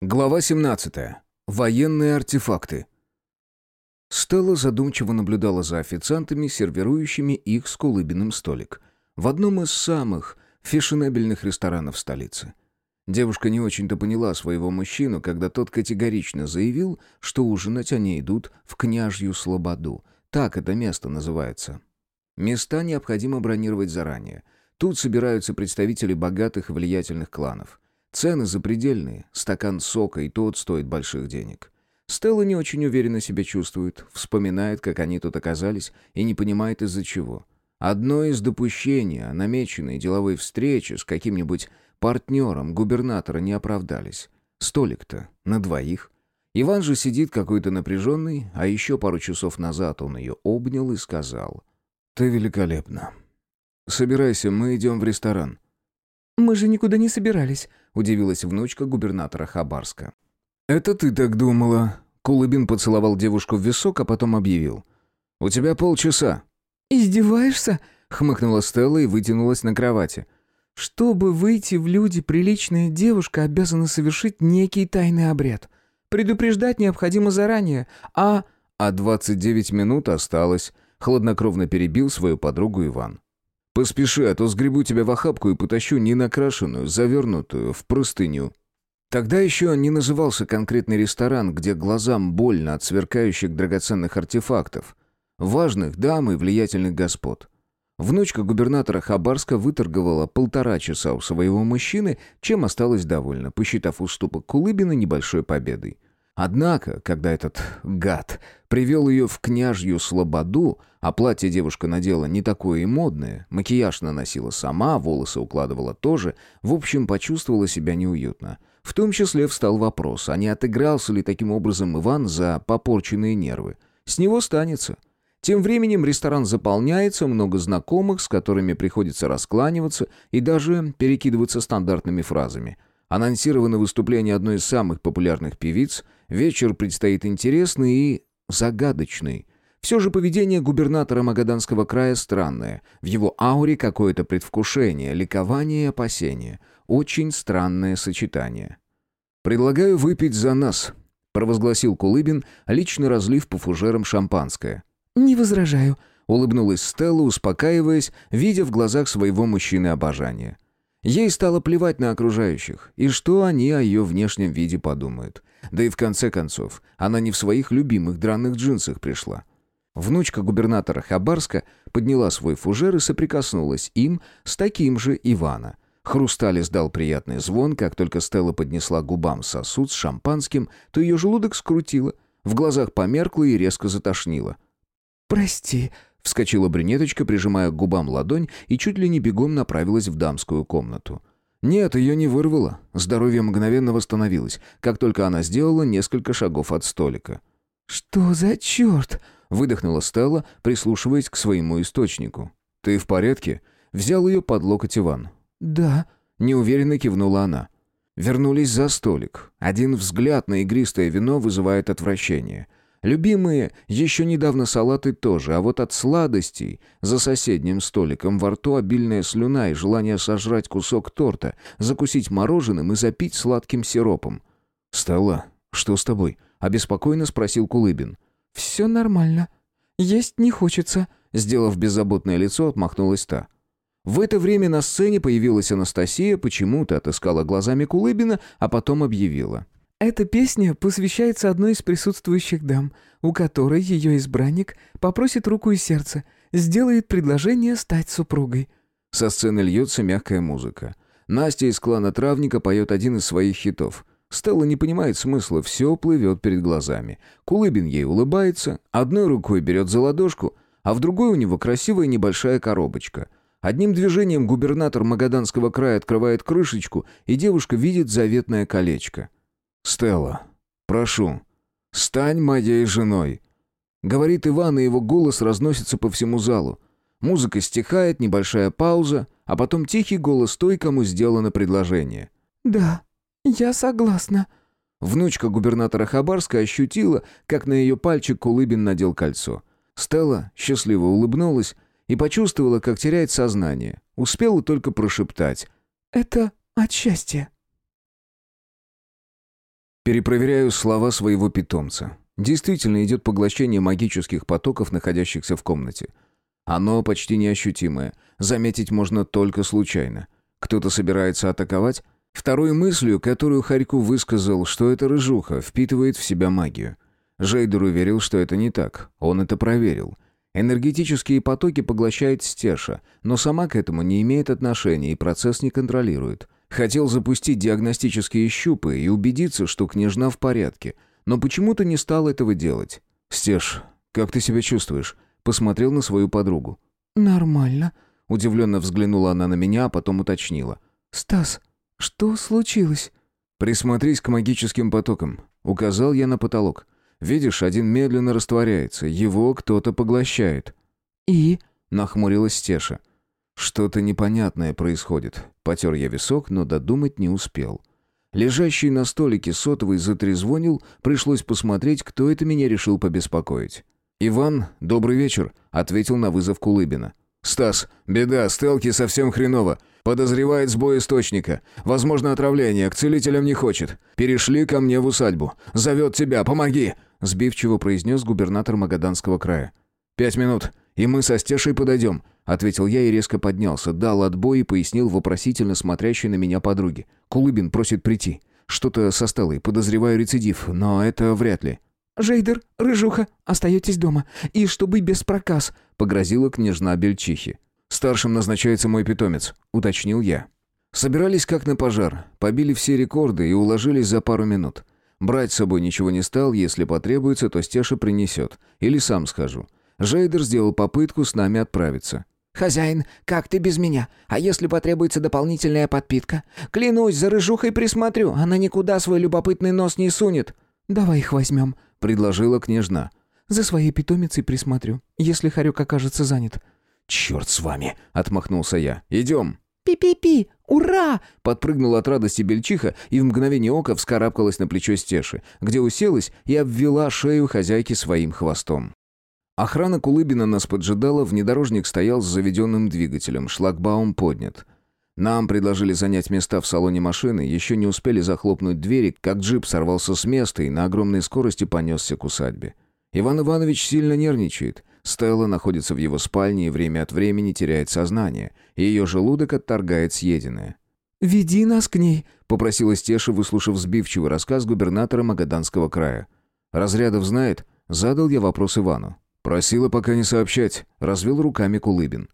Глава 17. Военные артефакты. Стелла задумчиво наблюдала за официантами, сервирующими их с Кулыбиным столик. В одном из самых фешенебельных ресторанов столицы. Девушка не очень-то поняла своего мужчину, когда тот категорично заявил, что ужинать они идут в княжью Слободу. Так это место называется. Места необходимо бронировать заранее. Тут собираются представители богатых и влиятельных кланов. Цены запредельные, стакан сока и тот стоит больших денег. Стелла не очень уверенно себя чувствует, вспоминает, как они тут оказались, и не понимает из-за чего. Одно из допущений о намеченной деловой встрече с каким-нибудь партнером губернатора не оправдались. Столик-то на двоих. Иван же сидит какой-то напряженный, а еще пару часов назад он ее обнял и сказал. «Ты великолепна. Собирайся, мы идем в ресторан». «Мы же никуда не собирались», — удивилась внучка губернатора Хабарска. «Это ты так думала?» Кулыбин поцеловал девушку в висок, а потом объявил. «У тебя полчаса». «Издеваешься?» — хмыкнула Стелла и вытянулась на кровати. «Чтобы выйти в люди, приличная девушка обязана совершить некий тайный обряд. Предупреждать необходимо заранее, а...» «А двадцать девять минут осталось», — хладнокровно перебил свою подругу Иван. Поспеши, а то сгребу тебя в охапку и потащу ненакрашенную, завернутую в простыню». Тогда еще не назывался конкретный ресторан, где глазам больно от сверкающих драгоценных артефактов, важных дам и влиятельных господ. Внучка губернатора Хабарска выторговала полтора часа у своего мужчины, чем осталась довольна, посчитав уступок Кулыбина небольшой победой. Однако, когда этот гад привел ее в княжью слободу, а платье девушка надела не такое и модное, макияж наносила сама, волосы укладывала тоже, в общем, почувствовала себя неуютно. В том числе встал вопрос, а не отыгрался ли таким образом Иван за попорченные нервы. С него станется. Тем временем ресторан заполняется, много знакомых, с которыми приходится раскланиваться и даже перекидываться стандартными фразами – Анонсировано выступление одной из самых популярных певиц. Вечер предстоит интересный и загадочный. Все же поведение губернатора Магаданского края странное. В его ауре какое-то предвкушение, ликование и опасение. Очень странное сочетание. «Предлагаю выпить за нас», — провозгласил Кулыбин, лично разлив по фужерам шампанское. «Не возражаю», — улыбнулась Стелла, успокаиваясь, видя в глазах своего мужчины обожание. Ей стало плевать на окружающих, и что они о ее внешнем виде подумают. Да и в конце концов, она не в своих любимых драных джинсах пришла. Внучка губернатора Хабарска подняла свой фужер и соприкоснулась им с таким же Ивана. Хрусталь издал приятный звон, как только Стелла поднесла губам сосуд с шампанским, то ее желудок скрутило, в глазах померкло и резко затошнило. «Прости», Вскочила брюнеточка, прижимая к губам ладонь, и чуть ли не бегом направилась в дамскую комнату. Нет, ее не вырвало. Здоровье мгновенно восстановилось, как только она сделала несколько шагов от столика. «Что за черт?» — выдохнула Стелла, прислушиваясь к своему источнику. «Ты в порядке?» — взял ее под локоть Иван. «Да», — неуверенно кивнула она. Вернулись за столик. Один взгляд на игристое вино вызывает отвращение — Любимые еще недавно салаты тоже, а вот от сладостей за соседним столиком во рту обильная слюна и желание сожрать кусок торта, закусить мороженым и запить сладким сиропом. «Стелла, что с тобой?» — обеспокоенно спросил Кулыбин. «Все нормально. Есть не хочется», — сделав беззаботное лицо, отмахнулась та. В это время на сцене появилась Анастасия, почему-то отыскала глазами Кулыбина, а потом объявила. Эта песня посвящается одной из присутствующих дам, у которой ее избранник попросит руку и сердце, сделает предложение стать супругой. Со сцены льется мягкая музыка. Настя из клана Травника поет один из своих хитов. Стелла не понимает смысла, все плывет перед глазами. Кулыбин ей улыбается, одной рукой берет за ладошку, а в другой у него красивая небольшая коробочка. Одним движением губернатор Магаданского края открывает крышечку, и девушка видит заветное колечко — «Стелла, прошу, стань моей женой», — говорит Иван, и его голос разносится по всему залу. Музыка стихает, небольшая пауза, а потом тихий голос той, кому сделано предложение. «Да, я согласна». Внучка губернатора Хабарска ощутила, как на ее пальчик Кулыбин надел кольцо. Стелла счастливо улыбнулась и почувствовала, как теряет сознание. Успела только прошептать. «Это от счастья». Перепроверяю слова своего питомца. Действительно идет поглощение магических потоков, находящихся в комнате. Оно почти неощутимое. Заметить можно только случайно. Кто-то собирается атаковать? Второй мыслью, которую Харьку высказал, что эта рыжуха впитывает в себя магию. Жейдер уверил, что это не так. Он это проверил. Энергетические потоки поглощает стеша, но сама к этому не имеет отношения и процесс не контролирует. Хотел запустить диагностические щупы и убедиться, что княжна в порядке, но почему-то не стал этого делать. «Стеш, как ты себя чувствуешь?» Посмотрел на свою подругу. «Нормально», — удивленно взглянула она на меня, а потом уточнила. «Стас, что случилось?» «Присмотрись к магическим потокам», — указал я на потолок. «Видишь, один медленно растворяется, его кто-то поглощает». «И?» — нахмурилась Стеша. Что-то непонятное происходит. Потер я висок, но додумать не успел. Лежащий на столике сотовый затрезвонил, пришлось посмотреть, кто это меня решил побеспокоить. «Иван, добрый вечер», — ответил на вызов Кулыбина. «Стас, беда, стелки совсем хреново. Подозревает сбой источника. Возможно, отравление, к целителям не хочет. Перешли ко мне в усадьбу. Зовет тебя, помоги!» — сбивчиво произнес губернатор Магаданского края. «Пять минут, и мы со Стешей подойдем», ответил я и резко поднялся, дал отбой и пояснил вопросительно смотрящей на меня подруге. Кулыбин просит прийти. Что-то со Стеллой, подозреваю рецидив, но это вряд ли. «Жейдер, Рыжуха, остаетесь дома. И чтобы без проказ», — погрозила княжна Бельчихи. «Старшим назначается мой питомец», — уточнил я. Собирались как на пожар, побили все рекорды и уложились за пару минут. Брать с собой ничего не стал, если потребуется, то Стеша принесет. Или сам схожу. Жейдер сделал попытку с нами отправиться. «Хозяин, как ты без меня? А если потребуется дополнительная подпитка? Клянусь, за рыжухой присмотрю, она никуда свой любопытный нос не сунет». «Давай их возьмем», — предложила княжна. «За своей питомицей присмотрю, если Харек окажется занят». «Черт с вами!» — отмахнулся я. «Идем!» «Пи-пи-пи! Ура!» Подпрыгнула от радости бельчиха и в мгновение ока вскарабкалась на плечо Стеши, где уселась и обвела шею хозяйки своим хвостом. Охрана Кулыбина нас поджидала, внедорожник стоял с заведенным двигателем, шлагбаум поднят. Нам предложили занять места в салоне машины, еще не успели захлопнуть двери, как джип сорвался с места и на огромной скорости понесся к усадьбе. Иван Иванович сильно нервничает. Стелла находится в его спальне и время от времени теряет сознание, ее желудок отторгает съеденное. «Веди нас к ней», — попросила Стеша, выслушав сбивчивый рассказ губернатора Магаданского края. «Разрядов знает?» — задал я вопрос Ивану. «Просила пока не сообщать», — развел руками Кулыбин.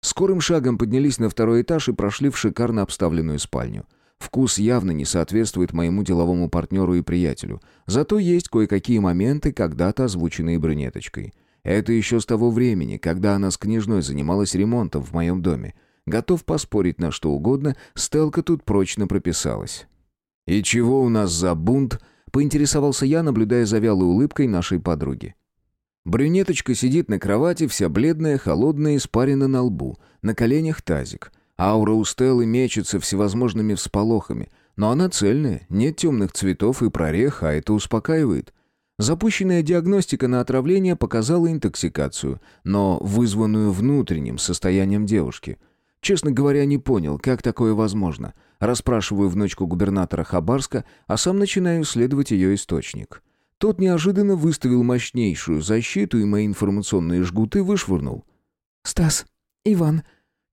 Скорым шагом поднялись на второй этаж и прошли в шикарно обставленную спальню. Вкус явно не соответствует моему деловому партнеру и приятелю. Зато есть кое-какие моменты, когда-то озвученные брюнеточкой. Это еще с того времени, когда она с княжной занималась ремонтом в моем доме. Готов поспорить на что угодно, Стелка тут прочно прописалась. «И чего у нас за бунт?» — поинтересовался я, наблюдая за вялой улыбкой нашей подруги. Брюнеточка сидит на кровати, вся бледная, холодная, испарена на лбу, на коленях тазик. Аура у Стеллы мечется всевозможными всполохами, но она цельная, нет темных цветов и прорех, а это успокаивает. Запущенная диагностика на отравление показала интоксикацию, но вызванную внутренним состоянием девушки. Честно говоря, не понял, как такое возможно. Расспрашиваю внучку губернатора Хабарска, а сам начинаю исследовать ее источник. Тот неожиданно выставил мощнейшую защиту и мои информационные жгуты вышвырнул. «Стас, Иван...»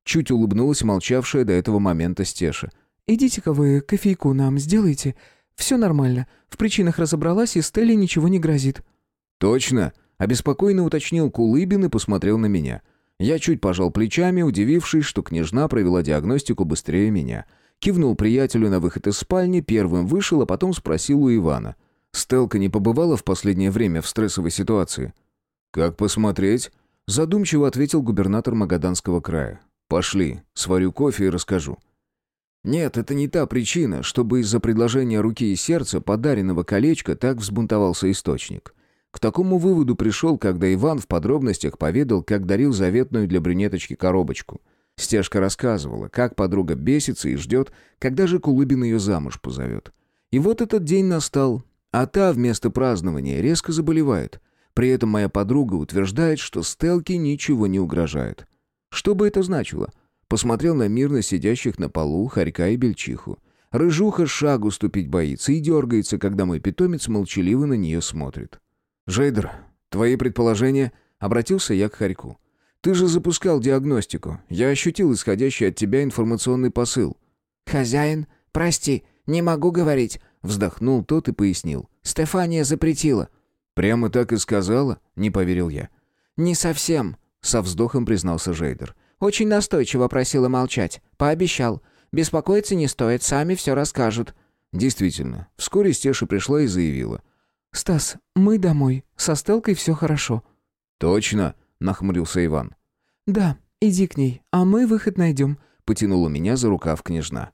Чуть улыбнулась молчавшая до этого момента Стеша. «Идите-ка вы кофейку нам сделайте. Все нормально. В причинах разобралась, и Стелле ничего не грозит». «Точно?» — обеспокоенно уточнил Кулыбин и посмотрел на меня. Я чуть пожал плечами, удивившись, что княжна провела диагностику быстрее меня. Кивнул приятелю на выход из спальни, первым вышел, а потом спросил у Ивана — Стелка не побывала в последнее время в стрессовой ситуации? «Как посмотреть?» – задумчиво ответил губернатор Магаданского края. «Пошли, сварю кофе и расскажу». Нет, это не та причина, чтобы из-за предложения руки и сердца, подаренного колечка, так взбунтовался источник. К такому выводу пришел, когда Иван в подробностях поведал, как дарил заветную для брюнеточки коробочку. Стежка рассказывала, как подруга бесится и ждет, когда же Кулыбин ее замуж позовет. И вот этот день настал, а та вместо празднования резко заболевает. При этом моя подруга утверждает, что Стелке ничего не угрожает. Что бы это значило? Посмотрел на мирно сидящих на полу Харька и Бельчиху. Рыжуха шагу ступить боится и дергается, когда мой питомец молчаливо на нее смотрит. «Жейдер, твои предположения?» — обратился я к Харьку. «Ты же запускал диагностику. Я ощутил исходящий от тебя информационный посыл». «Хозяин, прости, не могу говорить», — вздохнул тот и пояснил. «Стефания запретила». «Прямо так и сказала?» — не поверил я. «Не совсем», — со вздохом признался Жейдер. «Очень настойчиво просила молчать. Пообещал. Беспокоиться не стоит, сами все расскажут». Действительно, вскоре Стеша пришла и заявила. «Стас, мы домой. Со Стелкой все хорошо». «Точно?» — нахмурился Иван. «Да, иди к ней, а мы выход найдем», — потянула меня за рукав княжна.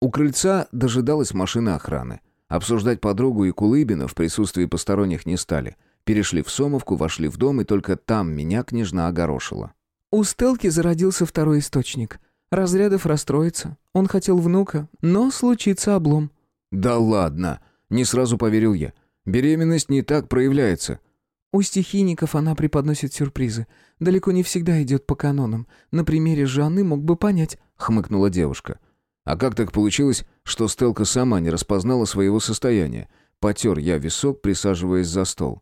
У крыльца дожидалась машина охраны. Обсуждать подругу и Кулыбина в присутствии посторонних не стали. Перешли в Сомовку, вошли в дом, и только там меня княжна огорошила. «У Стелки зародился второй источник. Разрядов расстроится. Он хотел внука, но случится облом». «Да ладно!» — не сразу поверил я. «Беременность не так проявляется». У стихийников она преподносит сюрпризы. Далеко не всегда идет по канонам. На примере Жанны мог бы понять», — хмыкнула девушка. «А как так получилось, что Стелка сама не распознала своего состояния?» Потер я висок, присаживаясь за стол.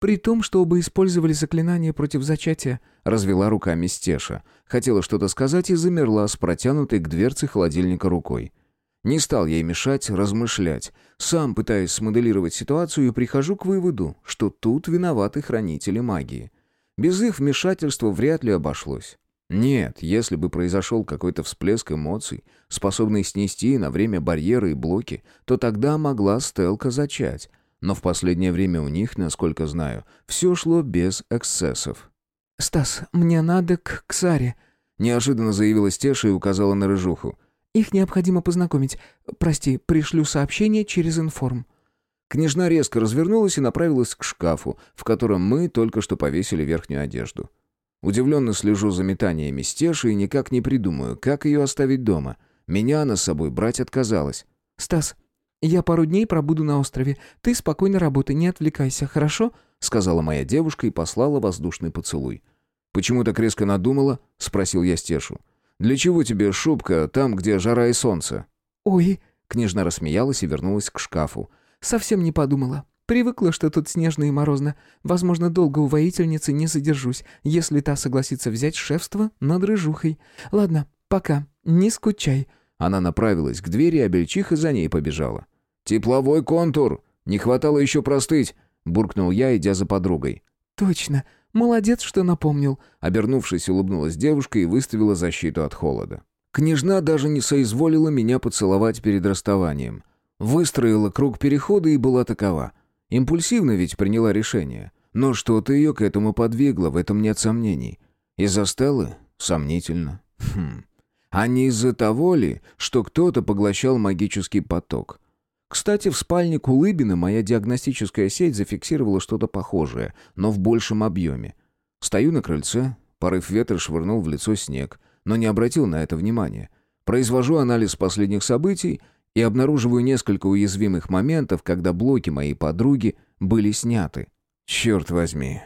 «При том, что оба использовали заклинание против зачатия», — развела руками Стеша. Хотела что-то сказать и замерла с протянутой к дверце холодильника рукой. Не стал ей мешать, размышлять. Сам пытаюсь смоделировать ситуацию и прихожу к выводу, что тут виноваты хранители магии. Без их вмешательства вряд ли обошлось. Нет, если бы произошел какой-то всплеск эмоций, способный снести на время барьеры и блоки, то тогда могла Стелка зачать. Но в последнее время у них, насколько знаю, все шло без эксцессов. «Стас, мне надо к Ксаре», — неожиданно заявила Стеша и указала на рыжуху. Их необходимо познакомить. Прости, пришлю сообщение через информ». Княжна резко развернулась и направилась к шкафу, в котором мы только что повесили верхнюю одежду. Удивленно слежу за метаниями стеши и никак не придумаю, как ее оставить дома. Меня она с собой брать отказалась. «Стас, я пару дней пробуду на острове. Ты спокойно работай, не отвлекайся, хорошо?» сказала моя девушка и послала воздушный поцелуй. «Почему так резко надумала?» — спросил я Стешу. Для чего тебе шубка там, где жара и солнце?» «Ой!» — княжна рассмеялась и вернулась к шкафу. «Совсем не подумала. Привыкла, что тут снежно и морозно. Возможно, долго у воительницы не задержусь, если та согласится взять шефство над рыжухой. Ладно, пока. Не скучай». Она направилась к двери, а Бельчиха за ней побежала. «Тепловой контур! Не хватало еще простыть!» — буркнул я, идя за подругой. «Точно. «Молодец, что напомнил». Обернувшись, улыбнулась девушка и выставила защиту от холода. Княжна даже не соизволила меня поцеловать перед расставанием. Выстроила круг перехода и была такова. Импульсивно ведь приняла решение. Но что-то ее к этому подвигло, в этом нет сомнений. Из-за Стеллы? Сомнительно. Хм. А не из-за того ли, что кто-то поглощал магический поток? Кстати, в спальне Кулыбина моя диагностическая сеть зафиксировала что-то похожее, но в большем объеме. Стою на крыльце, порыв ветра швырнул в лицо снег, но не обратил на это внимания. Произвожу анализ последних событий и обнаруживаю несколько уязвимых моментов, когда блоки моей подруги были сняты. Черт возьми.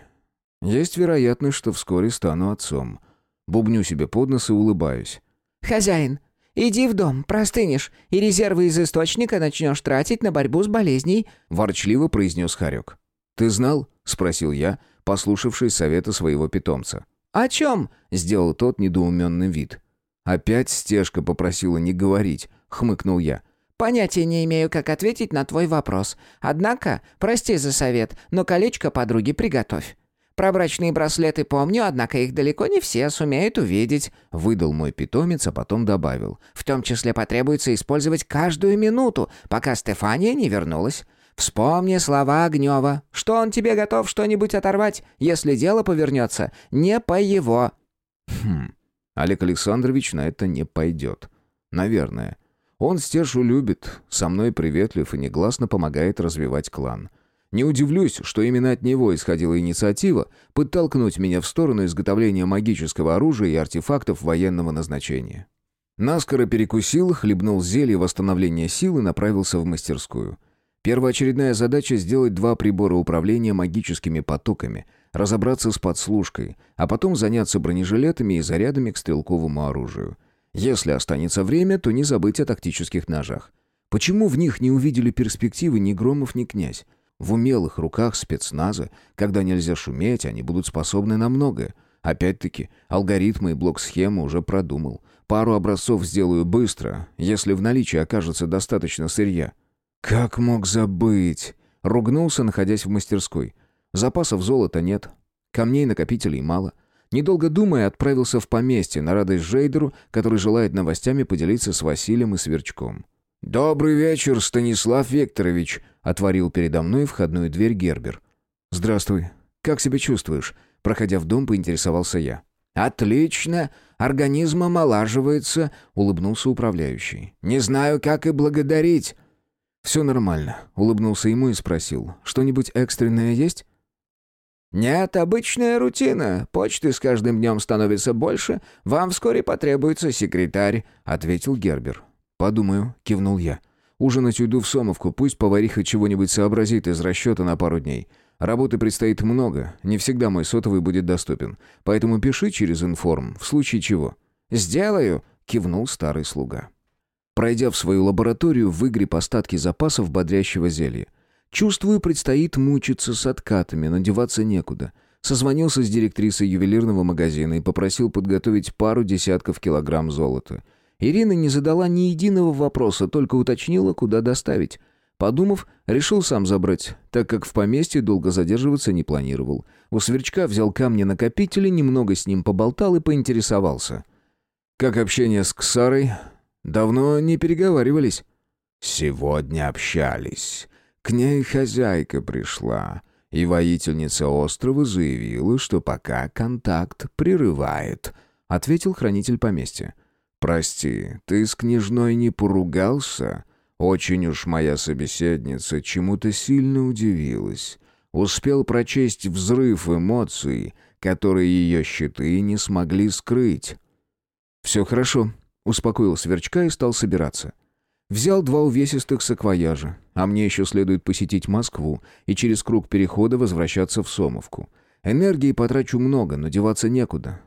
Есть вероятность, что вскоре стану отцом. Бубню себе под нос и улыбаюсь. «Хозяин, «Иди в дом, простынешь, и резервы из источника начнешь тратить на борьбу с болезней», — ворчливо произнес Харек. «Ты знал?» — спросил я, послушавшись совета своего питомца. «О чем?» — сделал тот недоуменный вид. «Опять стежка попросила не говорить», — хмыкнул я. «Понятия не имею, как ответить на твой вопрос. Однако, прости за совет, но колечко подруги приготовь. Про брачные браслеты помню, однако их далеко не все сумеют увидеть», — выдал мой питомец, а потом добавил. «В том числе потребуется использовать каждую минуту, пока Стефания не вернулась. Вспомни слова Огнева, что он тебе готов что-нибудь оторвать, если дело повернется не по его». «Хм, Олег Александрович на это не пойдет. Наверное. Он Стешу любит, со мной приветлив и негласно помогает развивать клан». Не удивлюсь, что именно от него исходила инициатива подтолкнуть меня в сторону изготовления магического оружия и артефактов военного назначения. Наскоро перекусил, хлебнул зелье восстановления сил и направился в мастерскую. Первоочередная задача — сделать два прибора управления магическими потоками, разобраться с подслушкой, а потом заняться бронежилетами и зарядами к стрелковому оружию. Если останется время, то не забыть о тактических ножах. Почему в них не увидели перспективы ни Громов, ни князь? В умелых руках спецназа, когда нельзя шуметь, они будут способны на многое. Опять-таки, алгоритмы и блок-схемы уже продумал. Пару образцов сделаю быстро, если в наличии окажется достаточно сырья. Как мог забыть? Ругнулся, находясь в мастерской. Запасов золота нет, камней накопителей мало. Недолго думая, отправился в поместье на радость Жейдеру, который желает новостями поделиться с Василием и Сверчком. «Добрый вечер, Станислав Викторович», — отворил передо мной входную дверь Гербер. «Здравствуй. Как себя чувствуешь?» Проходя в дом, поинтересовался я. «Отлично. Организм омолаживается», — улыбнулся управляющий. «Не знаю, как и благодарить». «Все нормально», — улыбнулся ему и спросил. «Что-нибудь экстренное есть?» «Нет, обычная рутина. Почты с каждым днем становится больше. Вам вскоре потребуется секретарь», — ответил Гербер. «Подумаю», — кивнул я. «Ужинать уйду в Сомовку, пусть повариха чего-нибудь сообразит из расчета на пару дней. Работы предстоит много, не всегда мой сотовый будет доступен. Поэтому пиши через информ, в случае чего». «Сделаю», — кивнул старый слуга. Пройдя в свою лабораторию, выгреб остатки запасов бодрящего зелья. Чувствую, предстоит мучиться с откатами, надеваться некуда. Созвонился с директрисой ювелирного магазина и попросил подготовить пару десятков килограмм золота. Ирина не задала ни единого вопроса, только уточнила, куда доставить. Подумав, решил сам забрать, так как в поместье долго задерживаться не планировал. У сверчка взял камни-накопители, немного с ним поболтал и поинтересовался. «Как общение с Ксарой?» Давно не переговаривались. Сегодня общались. К ней хозяйка пришла, и воительница острова заявила, что пока контакт прерывает, ответил хранитель поместья. Прости, ты с княжной не поругался? Очень уж моя собеседница чему-то сильно удивилась. Успел прочесть взрыв эмоций, которые ее щиты не смогли скрыть. «Все хорошо», Успокоил сверчка и стал собираться. Взял два увесистых саквояжа, а мне еще следует посетить Москву и через круг перехода возвращаться в Сомовку. Энергии потрачу много, но деваться некуда.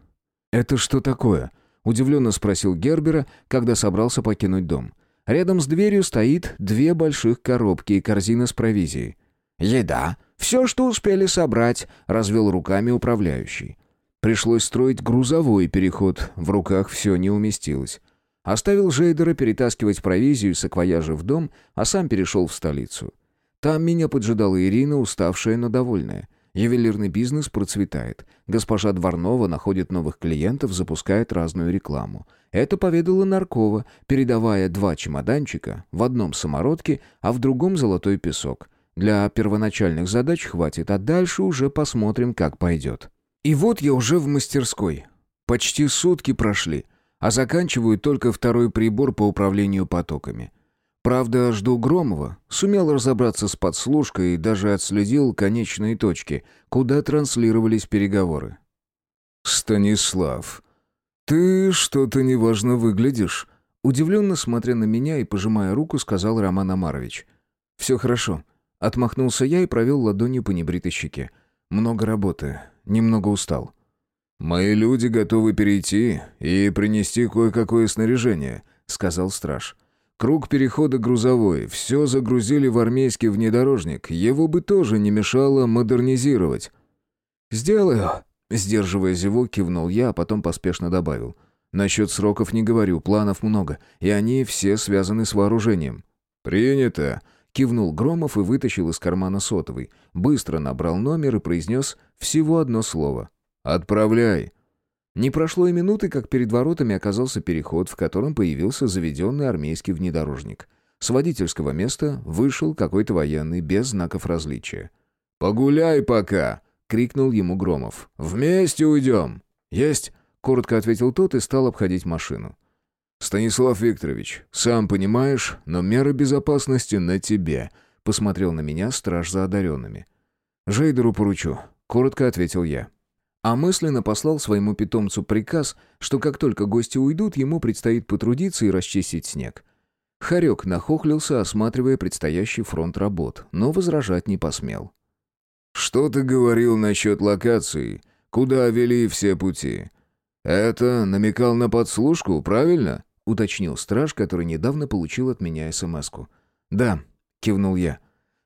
«Это что такое?» — удивленно спросил Гербера, когда собрался покинуть дом. Рядом с дверью стоит две больших коробки и корзина с провизией. «Еда. Все, что успели собрать», — развел руками управляющий. Пришлось строить грузовой переход, в руках все не уместилось. Оставил Жейдера перетаскивать провизию и саквояжи в дом, а сам перешел в столицу. Там меня поджидала Ирина, уставшая, но довольная. Ювелирный бизнес процветает. Госпожа Дворнова находит новых клиентов, запускает разную рекламу. Это поведала Наркова, передавая два чемоданчика, в одном самородке, а в другом золотой песок. Для первоначальных задач хватит, а дальше уже посмотрим, как пойдет. И вот я уже в мастерской. Почти сутки прошли а заканчиваю только второй прибор по управлению потоками. Правда, жду Громова, сумел разобраться с подслушкой и даже отследил конечные точки, куда транслировались переговоры. «Станислав, ты что-то неважно выглядишь», удивленно смотря на меня и пожимая руку, сказал Роман Амарович. «Все хорошо». Отмахнулся я и провел ладонью по небритой щеке. «Много работы, немного устал». «Мои люди готовы перейти и принести кое-какое снаряжение», — сказал страж. «Круг перехода грузовой. Все загрузили в армейский внедорожник. Его бы тоже не мешало модернизировать». «Сделаю», — сдерживая зевок, кивнул я, а потом поспешно добавил. «Насчет сроков не говорю, планов много, и они все связаны с вооружением». «Принято», — кивнул Громов и вытащил из кармана сотовый. Быстро набрал номер и произнес всего одно слово — «Отправляй!» Не прошло и минуты, как перед воротами оказался переход, в котором появился заведенный армейский внедорожник. С водительского места вышел какой-то военный без знаков различия. «Погуляй пока!» — крикнул ему Громов. «Вместе уйдем!» «Есть!» — коротко ответил тот и стал обходить машину. «Станислав Викторович, сам понимаешь, но меры безопасности на тебе», — посмотрел на меня страж за одаренными. «Жейдеру поручу», — коротко ответил я а мысленно послал своему питомцу приказ, что как только гости уйдут, ему предстоит потрудиться и расчистить снег. Харек нахохлился, осматривая предстоящий фронт работ, но возражать не посмел. «Что ты говорил насчет локации? Куда вели все пути? Это намекал на подслушку, правильно?» уточнил страж, который недавно получил от меня СМС-ку. «Да», — кивнул я.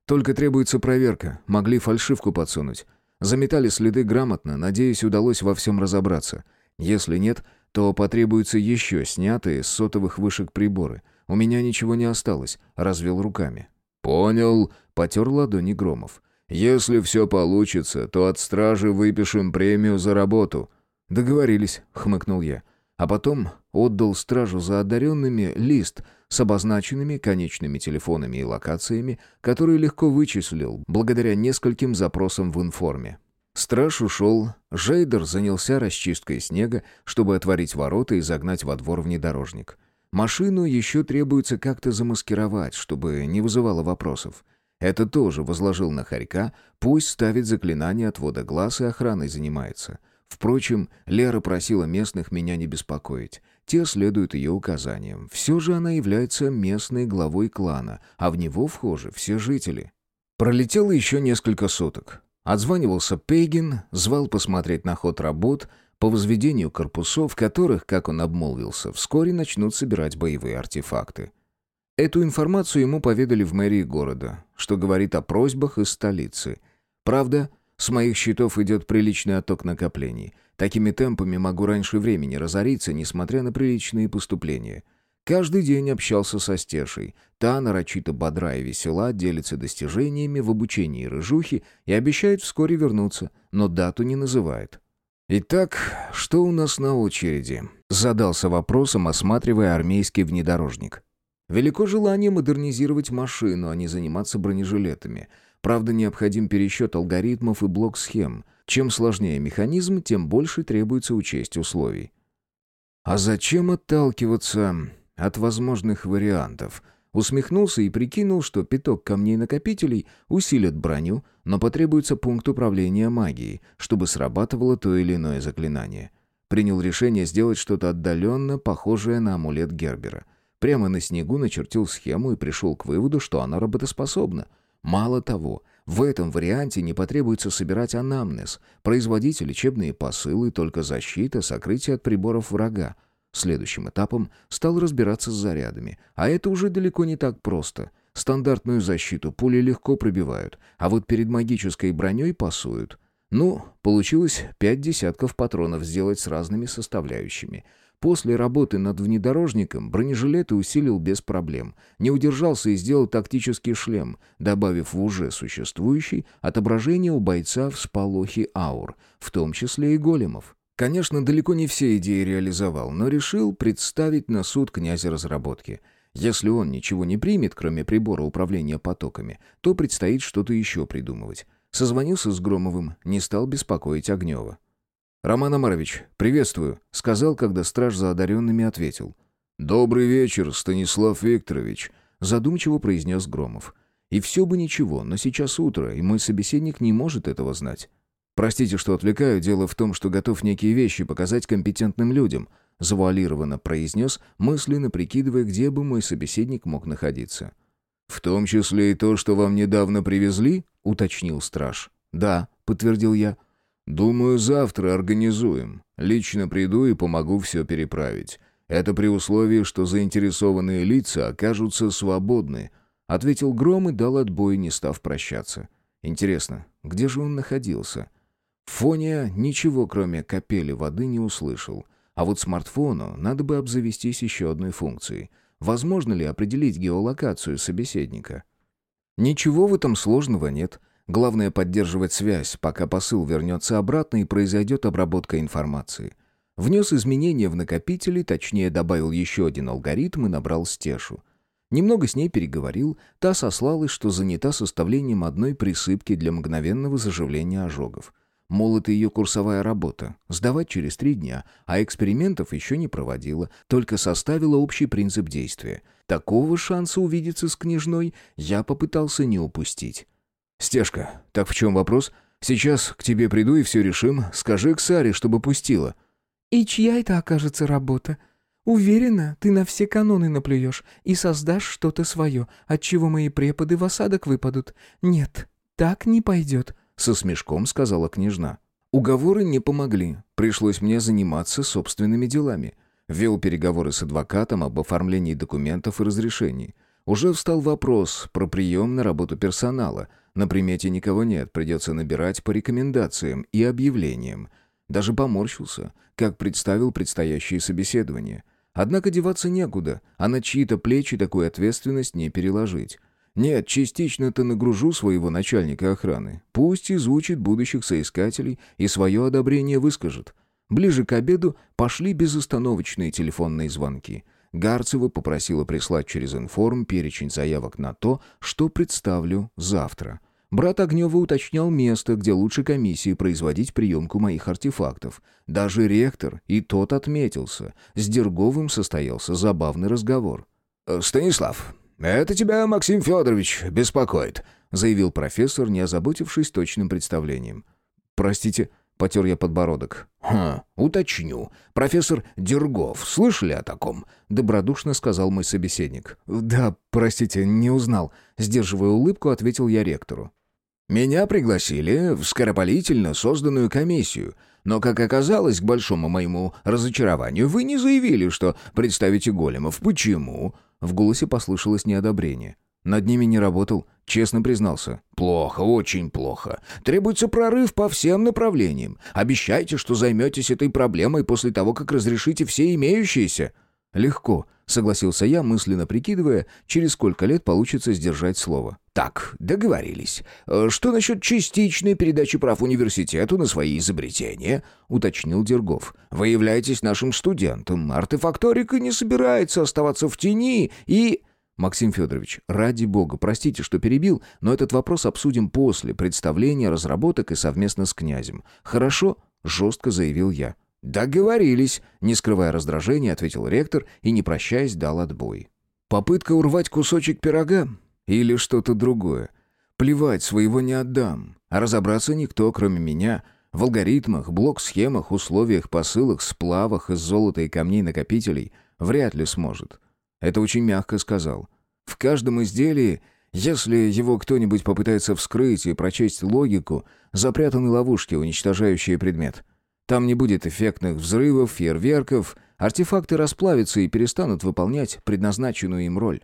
«Только требуется проверка. Могли фальшивку подсунуть. Заметали следы грамотно, надеюсь, удалось во всем разобраться. Если нет, то потребуется еще снятые с сотовых вышек приборы. У меня ничего не осталось», — развел руками. «Понял», — потер ладони Громов. «Если все получится, то от стражи выпишем премию за работу». «Договорились», — хмыкнул я. А потом отдал стражу за одаренными лист с обозначенными конечными телефонами и локациями, которые легко вычислил благодаря нескольким запросам в информе. Страж ушел, Жейдер занялся расчисткой снега, чтобы отворить ворота и загнать во двор внедорожник. Машину еще требуется как-то замаскировать, чтобы не вызывало вопросов. Это тоже возложил на Харька, пусть ставит заклинание отвода глаз и охраной занимается — Впрочем, Лера просила местных меня не беспокоить. Те следуют ее указаниям. Все же она является местной главой клана, а в него вхожи все жители. Пролетело еще несколько суток. Отзванивался Пейгин, звал посмотреть на ход работ по возведению корпусов, которых, как он обмолвился, вскоре начнут собирать боевые артефакты. Эту информацию ему поведали в мэрии города, что говорит о просьбах из столицы. Правда, с моих счетов идет приличный отток накоплений. Такими темпами могу раньше времени разориться, несмотря на приличные поступления. Каждый день общался со Стешей. Та нарочито бодра и весела, делится достижениями в обучении рыжухи и обещает вскоре вернуться, но дату не называет. «Итак, что у нас на очереди?» — задался вопросом, осматривая армейский внедорожник. Велико желание модернизировать машину, а не заниматься бронежилетами — Правда, необходим пересчет алгоритмов и блок схем. Чем сложнее механизм, тем больше требуется учесть условий. А зачем отталкиваться от возможных вариантов? Усмехнулся и прикинул, что пяток камней-накопителей усилят броню, но потребуется пункт управления магией, чтобы срабатывало то или иное заклинание. Принял решение сделать что-то отдаленно похожее на амулет Гербера. Прямо на снегу начертил схему и пришел к выводу, что она работоспособна — Мало того, в этом варианте не потребуется собирать анамнез, производить лечебные посылы, только защита, сокрытие от приборов врага. Следующим этапом стал разбираться с зарядами, а это уже далеко не так просто. Стандартную защиту пули легко пробивают, а вот перед магической броней пасуют. Ну, получилось пять десятков патронов сделать с разными составляющими — После работы над внедорожником бронежилеты усилил без проблем. Не удержался и сделал тактический шлем, добавив в уже существующий отображение у бойца в сполохе аур, в том числе и големов. Конечно, далеко не все идеи реализовал, но решил представить на суд князя разработки. Если он ничего не примет, кроме прибора управления потоками, то предстоит что-то еще придумывать. Созвонился с Громовым, не стал беспокоить Огнева. «Роман Амарович, приветствую», — сказал, когда страж за одаренными ответил. «Добрый вечер, Станислав Викторович», — задумчиво произнес Громов. «И все бы ничего, но сейчас утро, и мой собеседник не может этого знать. Простите, что отвлекаю, дело в том, что готов некие вещи показать компетентным людям», — завуалированно произнес, мысленно прикидывая, где бы мой собеседник мог находиться. «В том числе и то, что вам недавно привезли?» — уточнил страж. «Да», — подтвердил я. «Думаю, завтра организуем. Лично приду и помогу все переправить. Это при условии, что заинтересованные лица окажутся свободны», — ответил Гром и дал отбой, не став прощаться. «Интересно, где же он находился?» Фоня ничего, кроме капели воды, не услышал. А вот смартфону надо бы обзавестись еще одной функцией. Возможно ли определить геолокацию собеседника? Ничего в этом сложного нет. Главное поддерживать связь, пока посыл вернется обратно и произойдет обработка информации. Внес изменения в накопители, точнее добавил еще один алгоритм и набрал стешу. Немного с ней переговорил, та сослалась, что занята составлением одной присыпки для мгновенного заживления ожогов. Мол, это ее курсовая работа, сдавать через три дня, а экспериментов еще не проводила, только составила общий принцип действия. Такого шанса увидеться с княжной я попытался не упустить. «Стежка, так в чем вопрос? Сейчас к тебе приду и все решим. Скажи к Саре, чтобы пустила». «И чья это окажется работа? Уверена, ты на все каноны наплюешь и создашь что-то свое, от чего мои преподы в осадок выпадут. Нет, так не пойдет», — со смешком сказала княжна. Уговоры не помогли. Пришлось мне заниматься собственными делами. Вел переговоры с адвокатом об оформлении документов и разрешений. Уже встал вопрос про прием на работу персонала. На примете никого нет, придется набирать по рекомендациям и объявлениям. Даже поморщился, как представил предстоящее собеседование. Однако деваться некуда, а на чьи-то плечи такую ответственность не переложить. Нет, частично-то нагружу своего начальника охраны. Пусть изучит будущих соискателей и свое одобрение выскажет. Ближе к обеду пошли безостановочные телефонные звонки. Гарцева попросила прислать через информ перечень заявок на то, что представлю завтра. Брат Огнева уточнял место, где лучше комиссии производить приемку моих артефактов. Даже ректор, и тот отметился. С Дерговым состоялся забавный разговор. «Э, «Станислав, это тебя Максим Федорович беспокоит», заявил профессор, не озаботившись точным представлением. «Простите», — потер я подбородок. «Хм, уточню. Профессор Дергов, слышали о таком?» — добродушно сказал мой собеседник. «Да, простите, не узнал». Сдерживая улыбку, ответил я ректору. «Меня пригласили в скоропалительно созданную комиссию, но, как оказалось, к большому моему разочарованию, вы не заявили, что представите големов. Почему?» В голосе послышалось неодобрение. Над ними не работал, честно признался. «Плохо, очень плохо. Требуется прорыв по всем направлениям. Обещайте, что займетесь этой проблемой после того, как разрешите все имеющиеся». «Легко», — согласился я, мысленно прикидывая, через сколько лет получится сдержать слово. «Так, договорились. Э, что насчет частичной передачи прав университету на свои изобретения?» — уточнил Дергов. «Вы являетесь нашим студентом. Артефакторика не собирается оставаться в тени и...» «Максим Федорович, ради бога, простите, что перебил, но этот вопрос обсудим после представления разработок и совместно с князем. Хорошо?» — жестко заявил я. «Договорились», — не скрывая раздражения, ответил ректор и, не прощаясь, дал отбой. «Попытка урвать кусочек пирога? Или что-то другое? Плевать, своего не отдам. А разобраться никто, кроме меня, в алгоритмах, блок-схемах, условиях, посылах, сплавах из золота и камней накопителей вряд ли сможет. Это очень мягко сказал. В каждом изделии, если его кто-нибудь попытается вскрыть и прочесть логику, запрятаны ловушки, уничтожающие предмет. Там не будет эффектных взрывов, фейерверков, артефакты расплавятся и перестанут выполнять предназначенную им роль.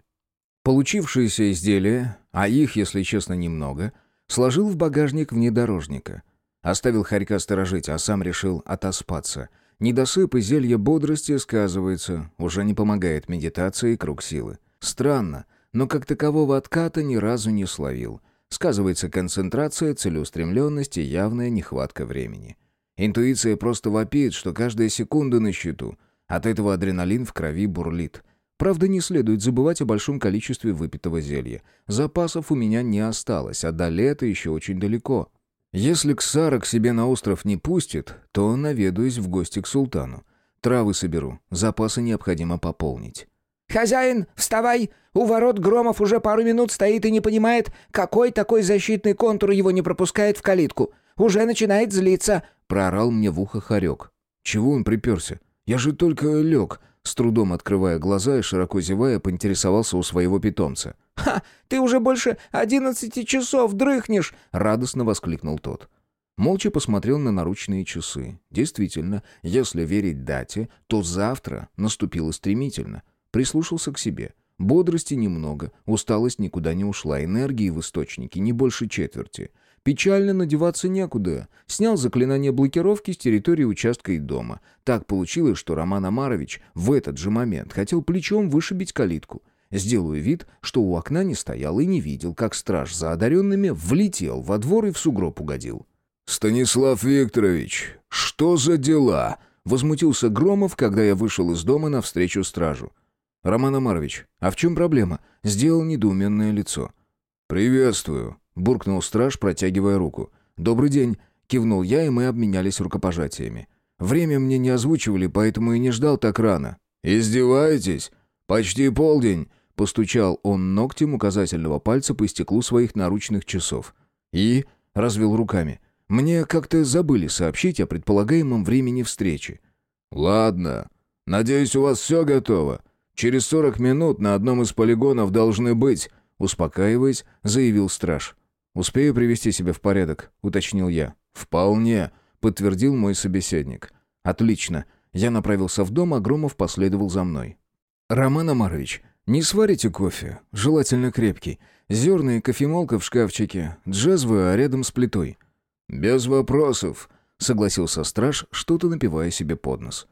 Получившиеся изделия, а их, если честно, немного, сложил в багажник внедорожника. Оставил хорька сторожить, а сам решил отоспаться — Недосып и зелье бодрости сказывается, уже не помогает медитация и круг силы. Странно, но как такового отката ни разу не словил. Сказывается концентрация, целеустремленность и явная нехватка времени. Интуиция просто вопит, что каждая секунда на счету. От этого адреналин в крови бурлит. Правда, не следует забывать о большом количестве выпитого зелья. Запасов у меня не осталось, а до лета еще очень далеко. Если Ксара к себе на остров не пустит, то наведаюсь в гости к султану. Травы соберу, запасы необходимо пополнить. «Хозяин, вставай! У ворот Громов уже пару минут стоит и не понимает, какой такой защитный контур его не пропускает в калитку. Уже начинает злиться!» — проорал мне в ухо хорек. «Чего он приперся? Я же только лег!» С трудом открывая глаза и широко зевая, поинтересовался у своего питомца. «Ха! Ты уже больше одиннадцати часов дрыхнешь!» — радостно воскликнул тот. Молча посмотрел на наручные часы. Действительно, если верить дате, то завтра наступило стремительно. Прислушался к себе. Бодрости немного, усталость никуда не ушла, энергии в источнике не больше четверти. Печально надеваться некуда. Снял заклинание блокировки с территории участка и дома. Так получилось, что Роман Амарович в этот же момент хотел плечом вышибить калитку. Сделаю вид, что у окна не стоял и не видел, как страж за одаренными влетел во двор и в сугроб угодил. «Станислав Викторович, что за дела?» Возмутился Громов, когда я вышел из дома навстречу стражу. «Роман Амарович, а в чем проблема?» Сделал недоуменное лицо. «Приветствую», — буркнул страж, протягивая руку. «Добрый день», — кивнул я, и мы обменялись рукопожатиями. Время мне не озвучивали, поэтому и не ждал так рано. «Издеваетесь? Почти полдень. Постучал он ногтем указательного пальца по стеклу своих наручных часов. И развел руками. Мне как-то забыли сообщить о предполагаемом времени встречи. «Ладно. Надеюсь, у вас все готово. Через сорок минут на одном из полигонов должны быть», успокаиваясь, заявил страж. «Успею привести себя в порядок», — уточнил я. «Вполне», — подтвердил мой собеседник. «Отлично. Я направился в дом, а Громов последовал за мной. «Роман Амарович, не сварите кофе, желательно крепкий. Зерна и кофемолка в шкафчике, джезвую, а рядом с плитой». «Без вопросов», — согласился страж, что-то напивая себе под нос.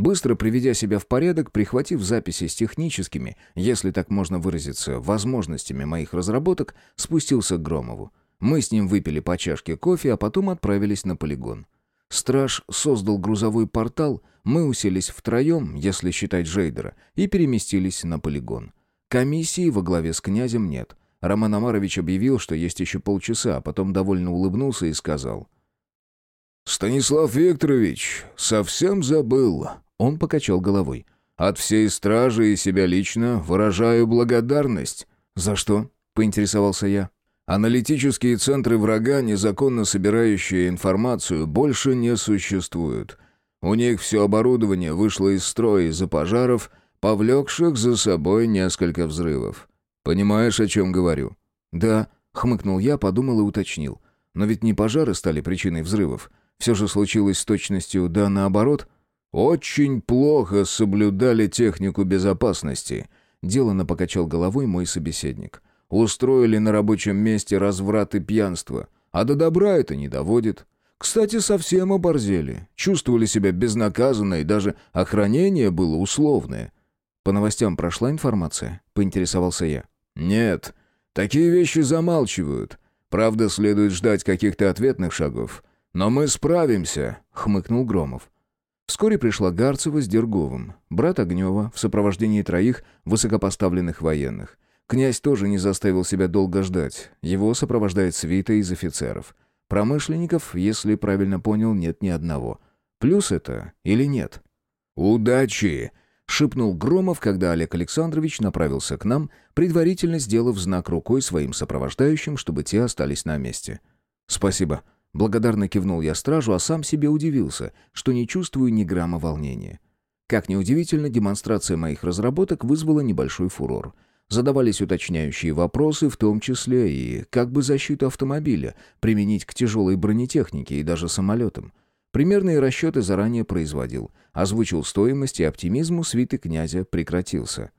Быстро приведя себя в порядок, прихватив записи с техническими, если так можно выразиться, возможностями моих разработок, спустился к Громову. Мы с ним выпили по чашке кофе, а потом отправились на полигон. Страж создал грузовой портал, мы уселись втроем, если считать Жейдера, и переместились на полигон. Комиссии во главе с князем нет. Роман Амарович объявил, что есть еще полчаса, а потом довольно улыбнулся и сказал. «Станислав Викторович, совсем забыл». Он покачал головой. «От всей стражи и себя лично выражаю благодарность». «За что?» — поинтересовался я. Аналитические центры врага, незаконно собирающие информацию, больше не существуют. У них все оборудование вышло из строя из-за пожаров, повлекших за собой несколько взрывов. Понимаешь, о чем говорю? Да, хмыкнул я, подумал и уточнил. Но ведь не пожары стали причиной взрывов. Все же случилось с точностью да наоборот. Очень плохо соблюдали технику безопасности. Делано покачал головой мой собеседник. Устроили на рабочем месте разврат и пьянство. А до добра это не доводит. Кстати, совсем оборзели. Чувствовали себя безнаказанно, и даже охранение было условное. По новостям прошла информация? Поинтересовался я. Нет, такие вещи замалчивают. Правда, следует ждать каких-то ответных шагов. Но мы справимся, хмыкнул Громов. Вскоре пришла Гарцева с Дерговым, брат Огнева, в сопровождении троих высокопоставленных военных. Князь тоже не заставил себя долго ждать. Его сопровождает свита из офицеров. Промышленников, если правильно понял, нет ни одного. Плюс это или нет? «Удачи!» — шепнул Громов, когда Олег Александрович направился к нам, предварительно сделав знак рукой своим сопровождающим, чтобы те остались на месте. «Спасибо». Благодарно кивнул я стражу, а сам себе удивился, что не чувствую ни грамма волнения. Как неудивительно, демонстрация моих разработок вызвала небольшой фурор — Задавались уточняющие вопросы, в том числе и как бы защиту автомобиля применить к тяжелой бронетехнике и даже самолетам. Примерные расчеты заранее производил. Озвучил стоимость, и оптимизм у свиты князя прекратился.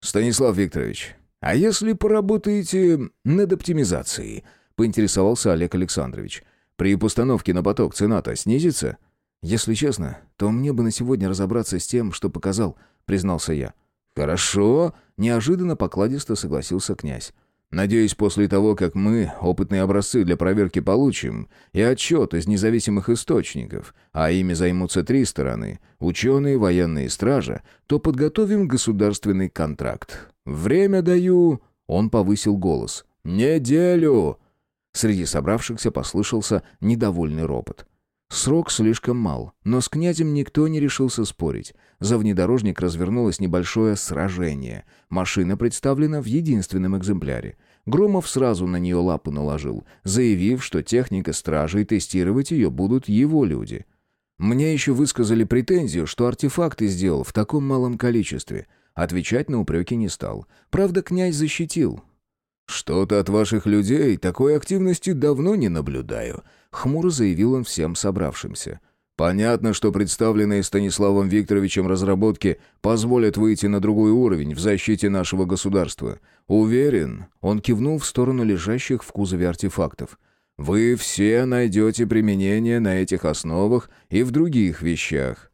«Станислав Викторович, а если поработаете над оптимизацией?» — поинтересовался Олег Александрович. «При постановке на поток цена-то снизится?» «Если честно, то мне бы на сегодня разобраться с тем, что показал», — признался я. «Хорошо», — неожиданно покладисто согласился князь. «Надеюсь, после того, как мы опытные образцы для проверки получим и отчет из независимых источников, а ими займутся три стороны — ученые, военные стража, то подготовим государственный контракт. Время даю...» — он повысил голос. «Неделю!» Среди собравшихся послышался недовольный ропот. Срок слишком мал, но с князем никто не решился спорить. За внедорожник развернулось небольшое сражение. Машина представлена в единственном экземпляре. Громов сразу на нее лапу наложил, заявив, что техника стражи и тестировать ее будут его люди. Мне еще высказали претензию, что артефакты сделал в таком малом количестве. Отвечать на упреки не стал. Правда, князь защитил. «Что-то от ваших людей такой активности давно не наблюдаю», — хмуро заявил он всем собравшимся. «Понятно, что представленные Станиславом Викторовичем разработки позволят выйти на другой уровень в защите нашего государства. Уверен», — он кивнул в сторону лежащих в кузове артефактов, «вы все найдете применение на этих основах и в других вещах.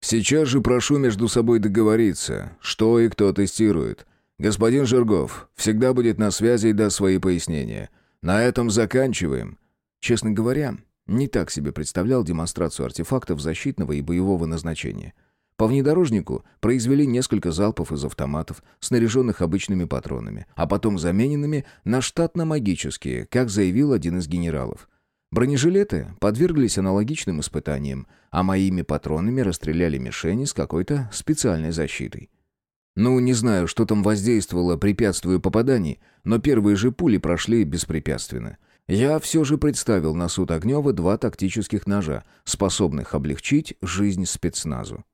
Сейчас же прошу между собой договориться, что и кто тестирует». «Господин Жиргов всегда будет на связи и даст свои пояснения. На этом заканчиваем». Честно говоря, не так себе представлял демонстрацию артефактов защитного и боевого назначения. По внедорожнику произвели несколько залпов из автоматов, снаряженных обычными патронами, а потом замененными на штатно-магические, как заявил один из генералов. Бронежилеты подверглись аналогичным испытаниям, а моими патронами расстреляли мишени с какой-то специальной защитой. Ну, не знаю, что там воздействовало препятствию попаданий, но первые же пули прошли беспрепятственно. Я все же представил на суд Огнева два тактических ножа, способных облегчить жизнь спецназу.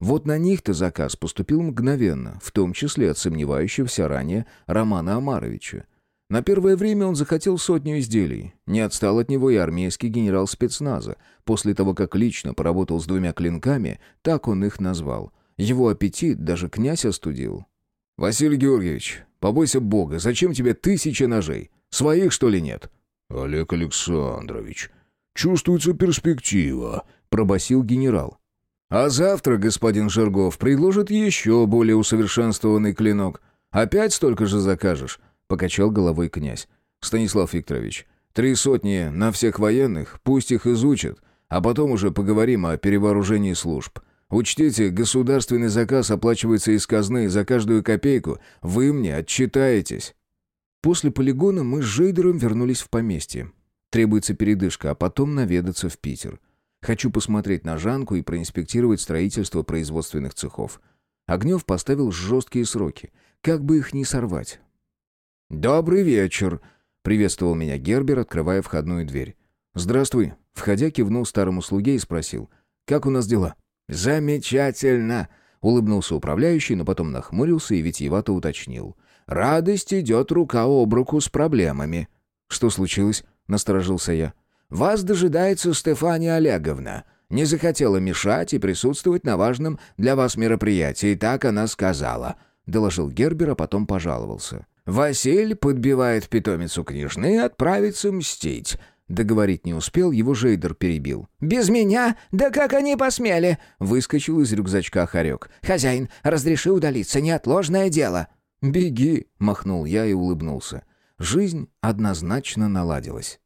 Вот на них-то заказ поступил мгновенно, в том числе от сомневающегося ранее Романа Амаровича. На первое время он захотел сотню изделий. Не отстал от него и армейский генерал спецназа. После того, как лично поработал с двумя клинками, так он их назвал. Его аппетит даже князь остудил. «Василий Георгиевич, побойся Бога, зачем тебе тысяча ножей? Своих, что ли, нет?» «Олег Александрович, чувствуется перспектива», — пробасил генерал. «А завтра господин Жиргов предложит еще более усовершенствованный клинок. Опять столько же закажешь?» — покачал головой князь. «Станислав Викторович, три сотни на всех военных, пусть их изучат, а потом уже поговорим о перевооружении служб. Учтите, государственный заказ оплачивается из казны, за каждую копейку вы мне отчитаетесь». После полигона мы с Жейдером вернулись в поместье. Требуется передышка, а потом наведаться в Питер. Хочу посмотреть на Жанку и проинспектировать строительство производственных цехов. Огнев поставил жесткие сроки. Как бы их ни сорвать? «Добрый вечер!» — приветствовал меня Гербер, открывая входную дверь. «Здравствуй!» — входя кивнул старому слуге и спросил. «Как у нас дела?» «Замечательно!» — улыбнулся управляющий, но потом нахмурился и витиевато уточнил. «Радость идет рука об руку с проблемами». «Что случилось?» — насторожился я. «Вас дожидается Стефания Олеговна. Не захотела мешать и присутствовать на важном для вас мероприятии, так она сказала», — доложил Гербер, а потом пожаловался. «Василь подбивает питомицу княжны отправиться мстить». Договорить не успел, его Жейдер перебил. «Без меня? Да как они посмели?» Выскочил из рюкзачка Харек. «Хозяин, разреши удалиться, неотложное дело». «Беги», — махнул я и улыбнулся. Жизнь однозначно наладилась.